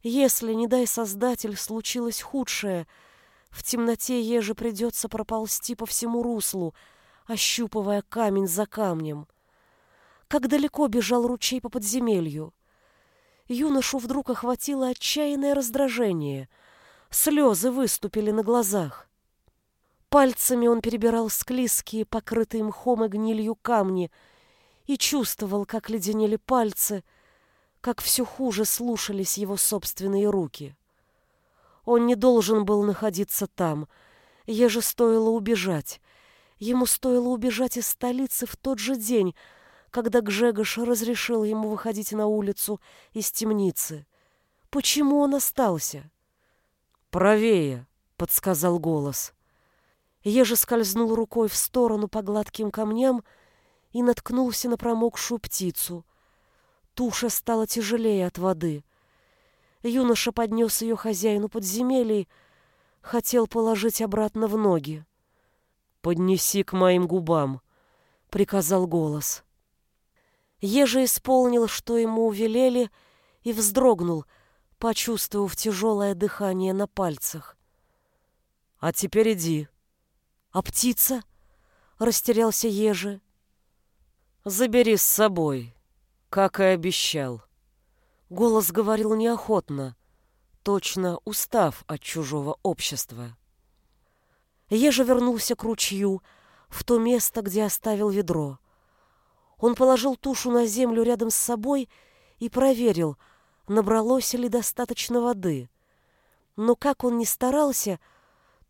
Если, не дай Создатель, случилось худшее, в темноте еже придется проползти по всему руслу, ощупывая камень за камнем. Как далеко бежал ручей по подземелью. Юношу вдруг охватило отчаянное раздражение. Слезы выступили на глазах. Пальцами он перебирал склизкие, покрытые мхом и гнилью камни, и чувствовал, как леденели пальцы, как все хуже слушались его собственные руки. Он не должен был находиться там, еже стоило убежать. Ему стоило убежать из столицы в тот же день, когда Гжегош разрешил ему выходить на улицу из темницы. Почему он остался? «Правее», — подсказал голос. Еже скользнул рукой в сторону по гладким камням и наткнулся на промокшую птицу. Туша стала тяжелее от воды. Юноша поднес ее хозяину подземелий, хотел положить обратно в ноги. «Поднеси к моим губам», — приказал голос. Еже исполнил, что ему велели, и вздрогнул, почувствовав тяжелое дыхание на пальцах. «А теперь иди». «А птица?» — растерялся Ежи. «Забери с собой, как и обещал». Голос говорил неохотно, точно устав от чужого общества. Ежа вернулся к ручью, в то место, где оставил ведро. Он положил тушу на землю рядом с собой и проверил, набралось ли достаточно воды. Но как он ни старался,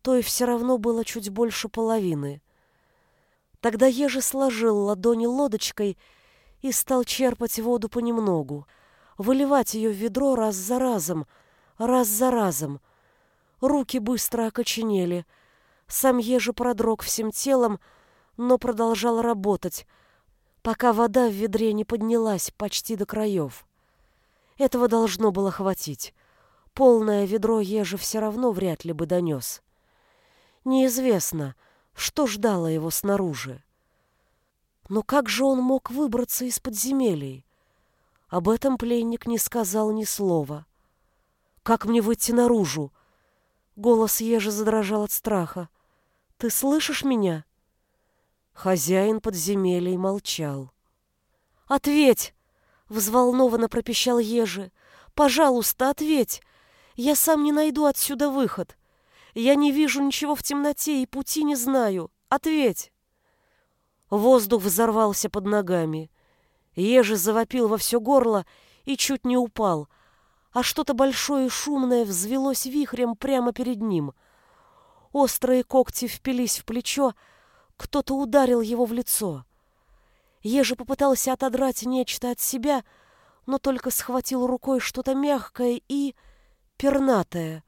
то и все равно было чуть больше половины. Тогда Ежи сложил ладони лодочкой и стал черпать воду понемногу, выливать ее в ведро раз за разом, раз за разом. Руки быстро окоченели. Сам Ежи продрог всем телом, но продолжал работать — пока вода в ведре не поднялась почти до краев. Этого должно было хватить. Полное ведро ежи все равно вряд ли бы донес. Неизвестно, что ждало его снаружи. Но как же он мог выбраться из подземелий? Об этом пленник не сказал ни слова. «Как мне выйти наружу?» Голос ежи задрожал от страха. «Ты слышишь меня?» Хозяин подземелий молчал. «Ответь!» — взволнованно пропищал Ежи. «Пожалуйста, ответь! Я сам не найду отсюда выход. Я не вижу ничего в темноте и пути не знаю. Ответь!» Воздух взорвался под ногами. Ежи завопил во все горло и чуть не упал, а что-то большое и шумное взвелось вихрем прямо перед ним. Острые когти впились в плечо, кто-то ударил его в лицо. Ежи попытался отодрать нечто от себя, но только схватил рукой что-то мягкое и пернатое.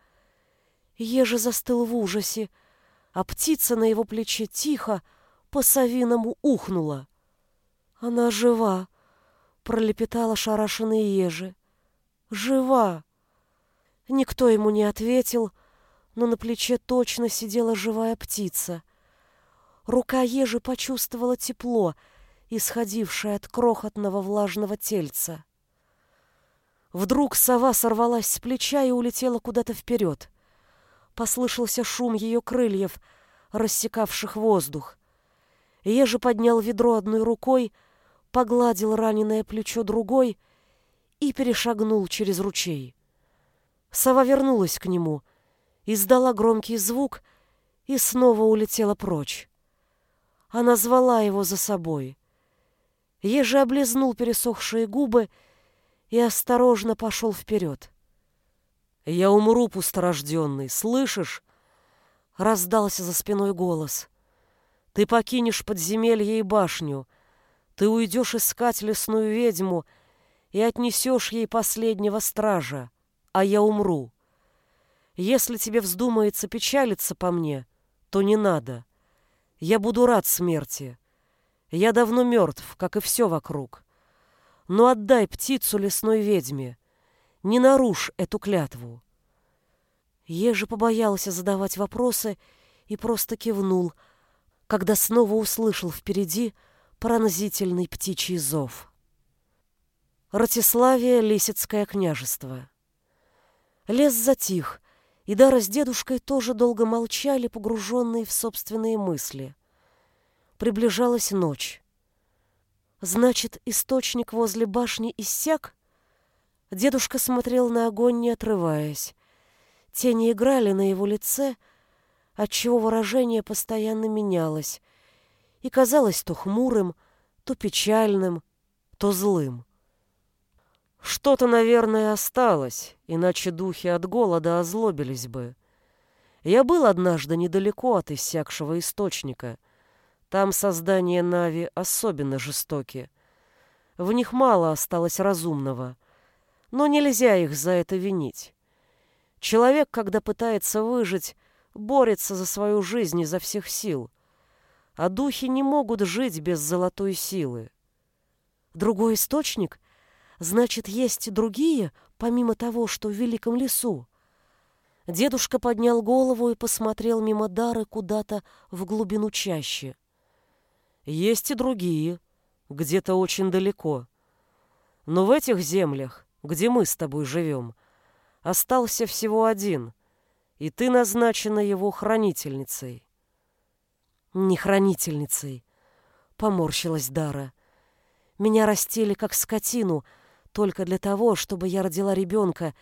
Ежи застыл в ужасе, а птица на его плече тихо по-совиному ухнула. «Она жива!» — пролепетала шарашенные ежи. «Жива!» Никто ему не ответил, но на плече точно сидела живая птица — Рука ежи почувствовала тепло, исходившее от крохотного влажного тельца. Вдруг сова сорвалась с плеча и улетела куда-то вперед. Послышался шум ее крыльев, рассекавших воздух. Ежи поднял ведро одной рукой, погладил раненое плечо другой и перешагнул через ручей. Сова вернулась к нему, издала громкий звук и снова улетела прочь. Она звала его за собой. Ежи облизнул пересохшие губы и осторожно пошел вперед. «Я умру, пусторожденный, слышишь?» Раздался за спиной голос. Ты покинешь подземелье и башню, ты уйдешь искать лесную ведьму и отнесешь ей последнего стража, а я умру. Если тебе вздумается печалиться по мне, то не надо. Я буду рад смерти. Я давно мертв, как и все вокруг. Но отдай птицу лесной ведьме. Не нарушь эту клятву. Ежи побоялся задавать вопросы и просто кивнул, когда снова услышал впереди пронзительный птичий зов. Ратиславия, Лисицкое княжество. Лес затих, и Дара с дедушкой тоже долго молчали, погруженные в собственные мысли. Приближалась ночь. Значит, источник возле башни иссяк? Дедушка смотрел на огонь, не отрываясь. Тени играли на его лице, отчего выражение постоянно менялось и казалось то хмурым, то печальным, то злым. Что-то, наверное, осталось, иначе духи от голода озлобились бы. Я был однажды недалеко от иссякшего источника. Там создания Нави особенно жестоки. В них мало осталось разумного, но нельзя их за это винить. Человек, когда пытается выжить, борется за свою жизнь изо всех сил, а духи не могут жить без золотой силы. Другой источник — Значит, есть и другие, помимо того, что в великом лесу. Дедушка поднял голову и посмотрел мимо Дары куда-то в глубину чащи. Есть и другие, где-то очень далеко. Но в этих землях, где мы с тобой живем, остался всего один, и ты назначена его хранительницей. Не хранительницей, поморщилась Дара. Меня растили как скотину — только для того, чтобы я родила ребенка,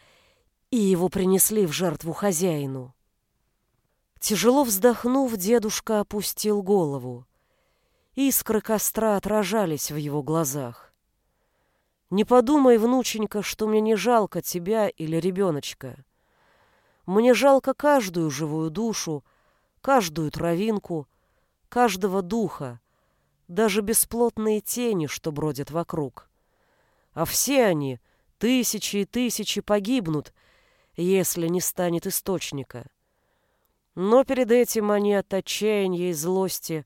и его принесли в жертву хозяину. Тяжело вздохнув, дедушка опустил голову. Искры костра отражались в его глазах. «Не подумай, внученька, что мне не жалко тебя или ребеночка. Мне жалко каждую живую душу, каждую травинку, каждого духа, даже бесплотные тени, что бродят вокруг а все они, тысячи и тысячи, погибнут, если не станет источника. Но перед этим они от отчаяния и злости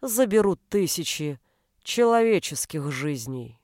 заберут тысячи человеческих жизней.